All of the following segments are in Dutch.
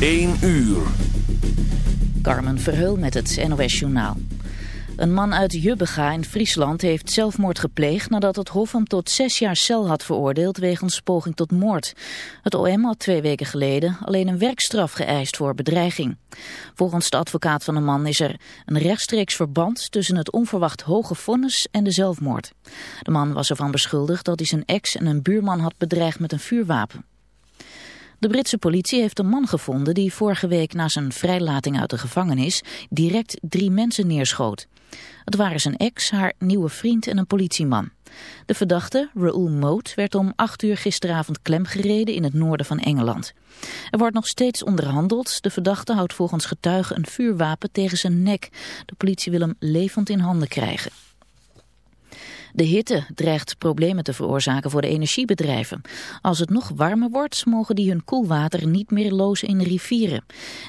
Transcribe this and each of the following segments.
1 uur. Carmen Verheul met het NOS Journaal. Een man uit Jubbega in Friesland heeft zelfmoord gepleegd nadat het Hof hem tot zes jaar cel had veroordeeld wegens poging tot moord. Het OM had twee weken geleden alleen een werkstraf geëist voor bedreiging. Volgens de advocaat van de man is er een rechtstreeks verband tussen het onverwacht hoge vonnis en de zelfmoord. De man was ervan beschuldigd dat hij zijn ex en een buurman had bedreigd met een vuurwapen. De Britse politie heeft een man gevonden die vorige week na zijn vrijlating uit de gevangenis direct drie mensen neerschoot. Het waren zijn ex, haar nieuwe vriend en een politieman. De verdachte, Raoul Moat, werd om acht uur gisteravond klemgereden in het noorden van Engeland. Er wordt nog steeds onderhandeld. De verdachte houdt volgens getuigen een vuurwapen tegen zijn nek. De politie wil hem levend in handen krijgen. De hitte dreigt problemen te veroorzaken voor de energiebedrijven. Als het nog warmer wordt, mogen die hun koelwater niet meer lozen in rivieren.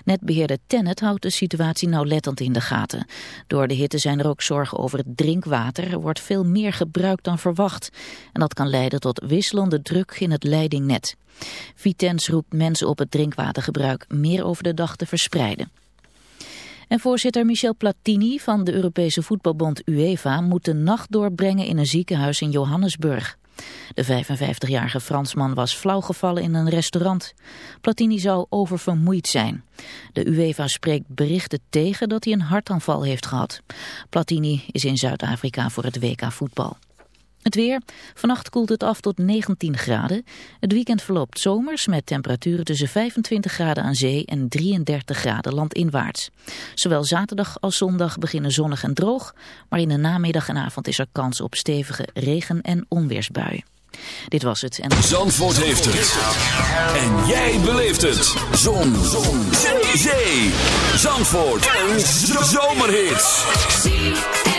Netbeheerder Tennet houdt de situatie nauwlettend in de gaten. Door de hitte zijn er ook zorgen over het drinkwater. Er wordt veel meer gebruikt dan verwacht. En dat kan leiden tot wisselende druk in het leidingnet. Vitens roept mensen op het drinkwatergebruik meer over de dag te verspreiden. En voorzitter Michel Platini van de Europese voetbalbond UEFA moet de nacht doorbrengen in een ziekenhuis in Johannesburg. De 55-jarige Fransman was flauwgevallen in een restaurant. Platini zou oververmoeid zijn. De UEFA spreekt berichten tegen dat hij een hartaanval heeft gehad. Platini is in Zuid-Afrika voor het WK voetbal. Het weer. Vannacht koelt het af tot 19 graden. Het weekend verloopt zomers met temperaturen tussen 25 graden aan zee en 33 graden landinwaarts. Zowel zaterdag als zondag beginnen zonnig en droog, maar in de namiddag en avond is er kans op stevige regen- en onweersbuien. Dit was het. En... Zandvoort heeft het. En jij beleeft het. Zon. Zon. Zee. Zandvoort. Een zomerhit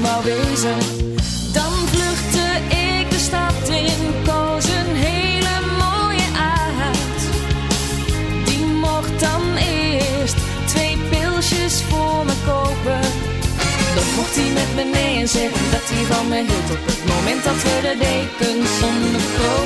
Wou wezen. Dan vluchtte ik de stad in, koos een hele mooie uit. Die mocht dan eerst twee pilsjes voor me kopen. Dan mocht hij met me mee en zeggen dat hij van me hield Op het moment dat we de dekens onderkropen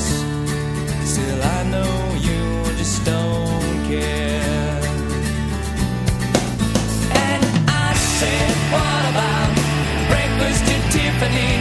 happening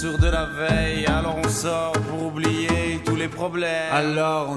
sur de la veille. Alors on sort pour oublier tous les problèmes. Alors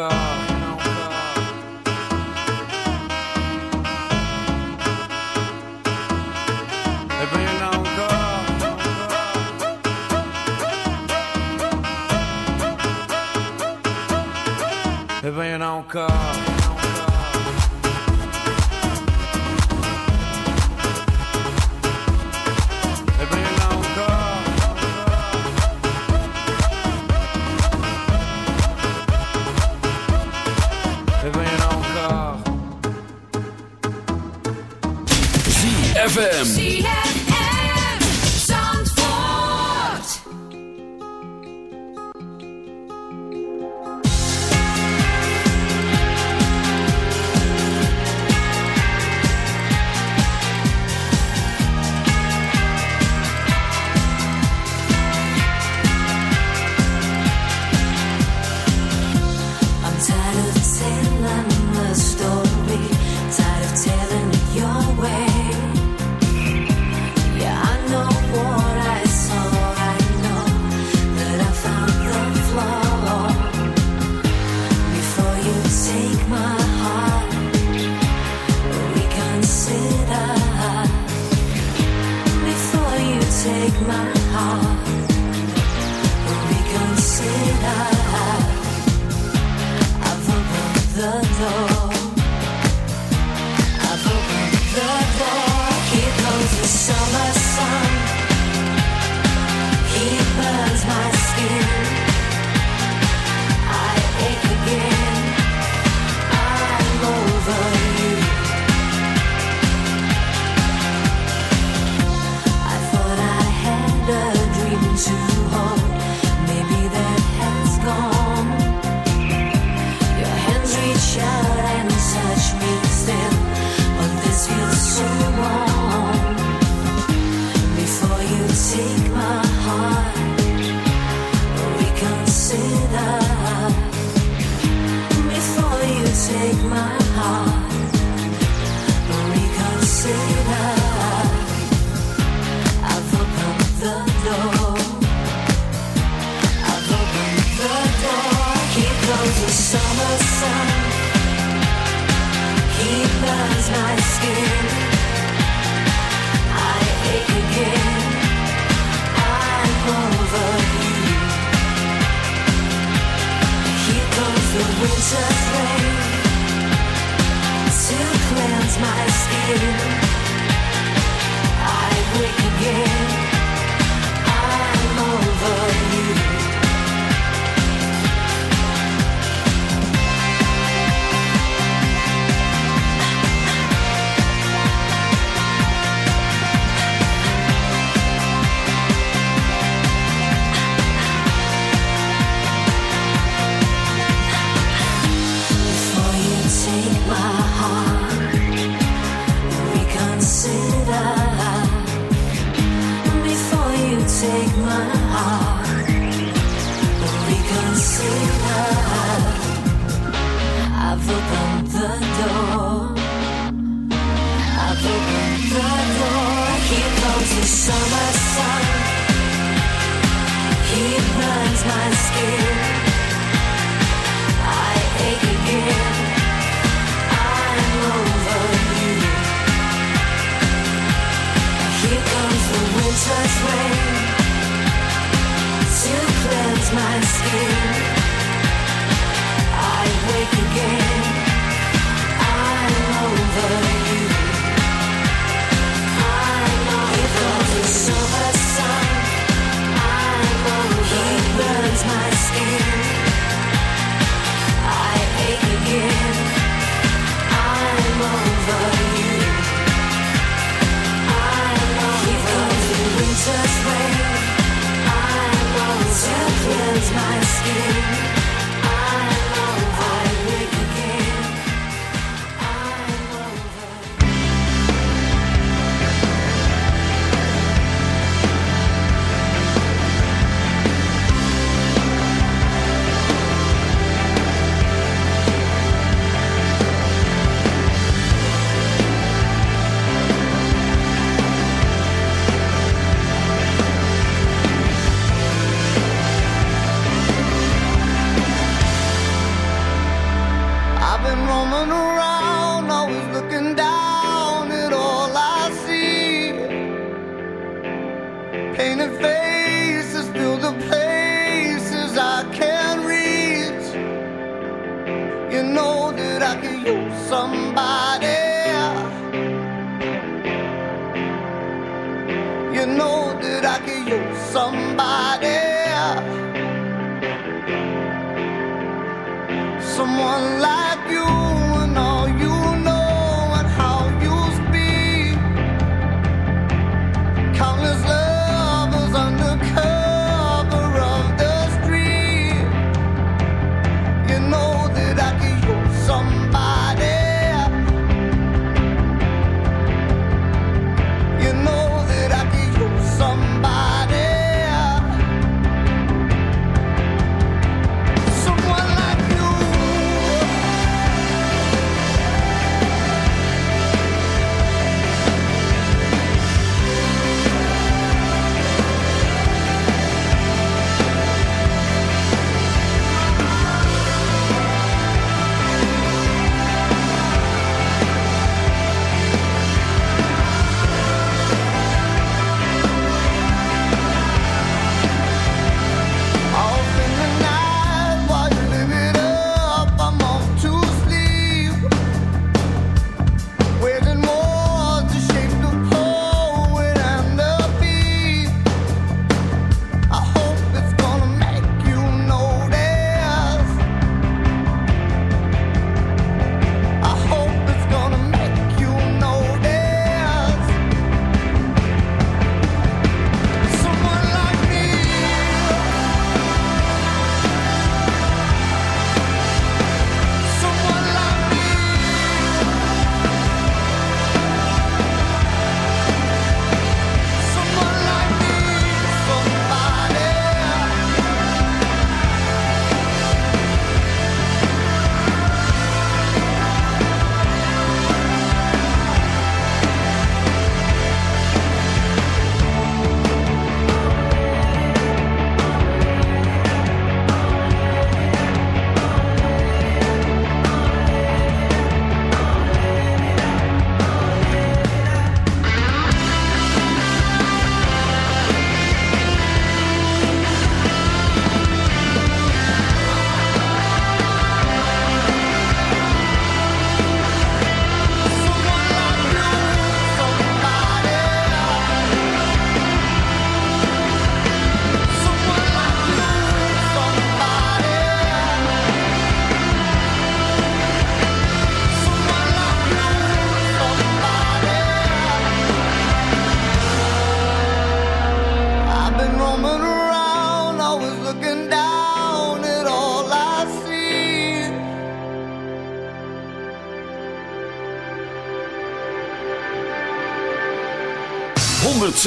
car. E vengono a nou corpo ZFM.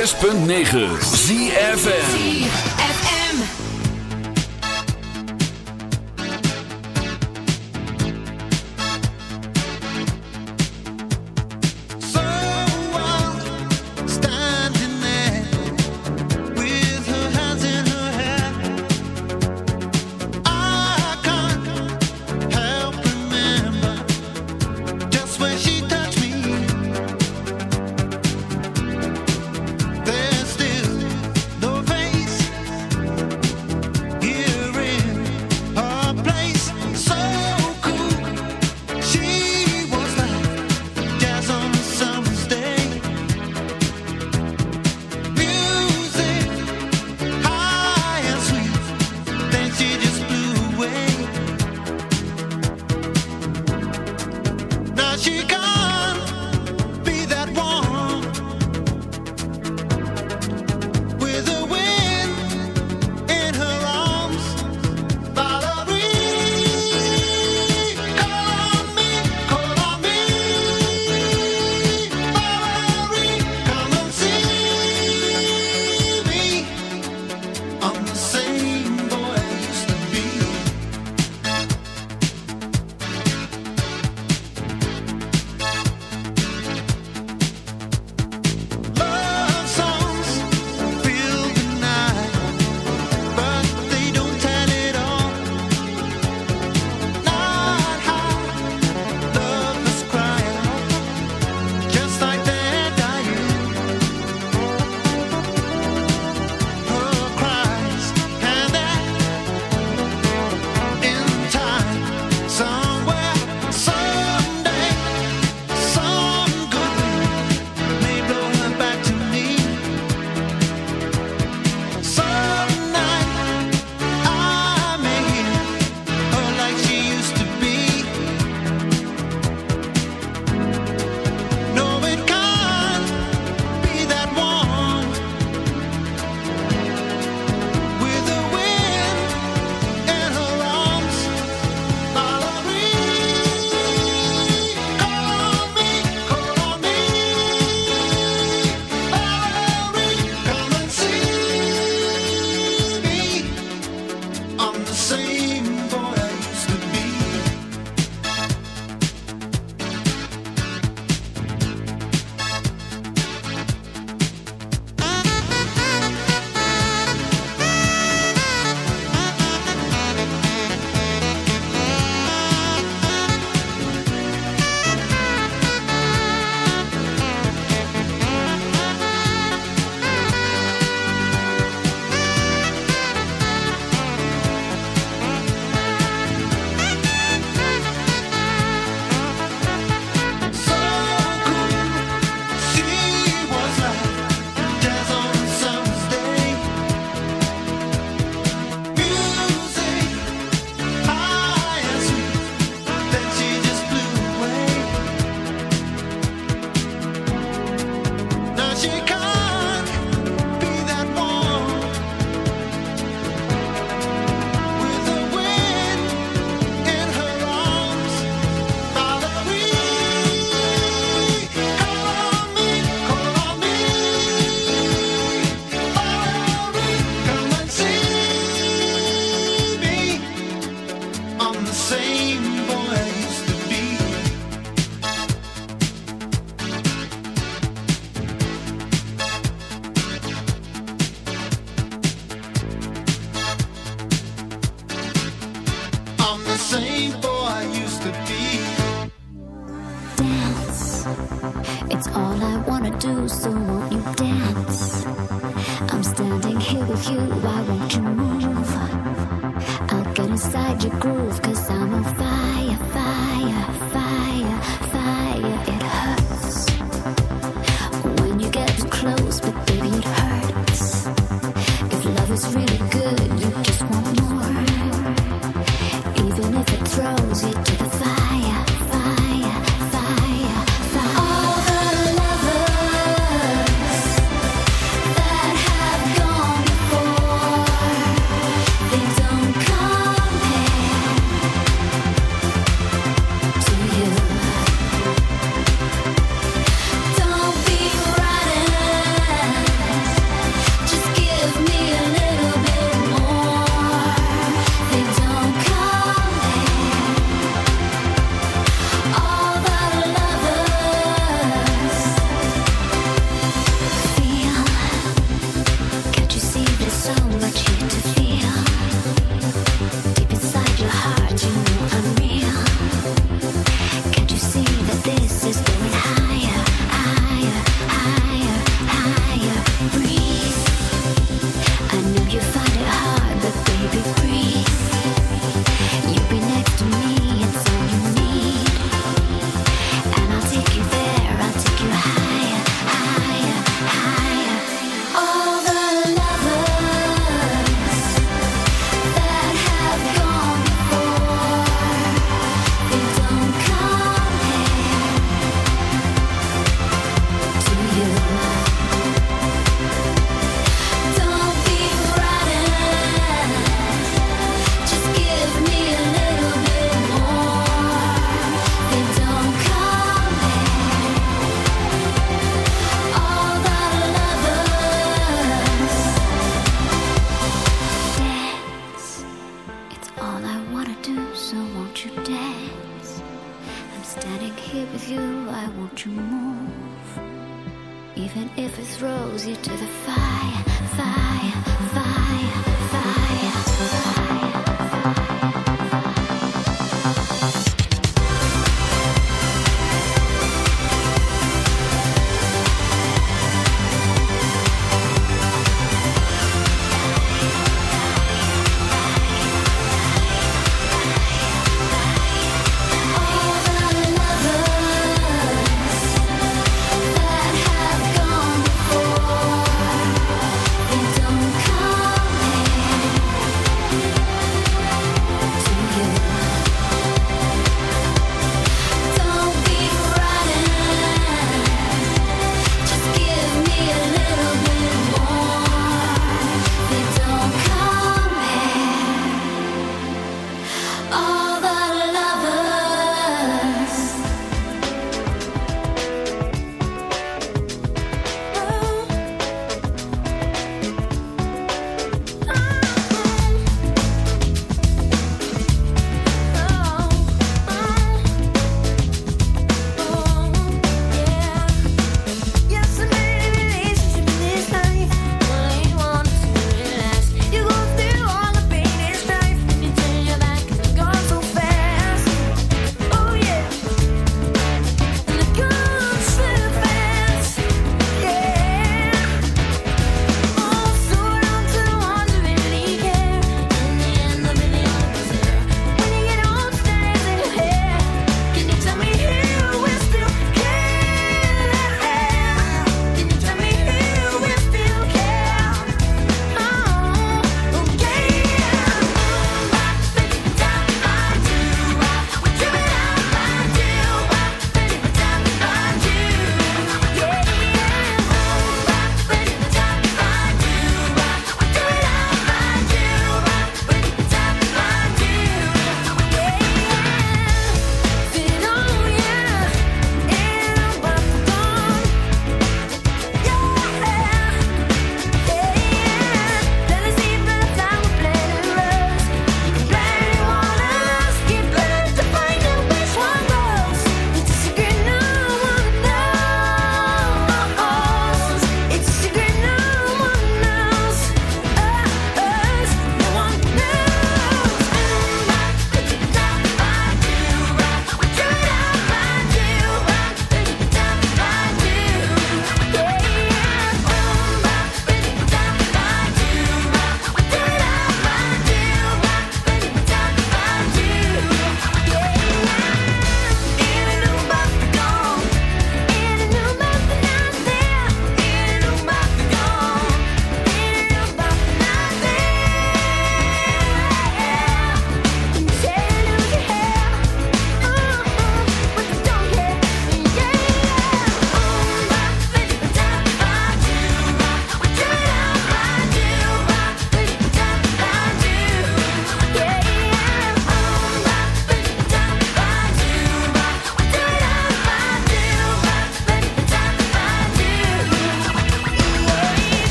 106.9 ZFM.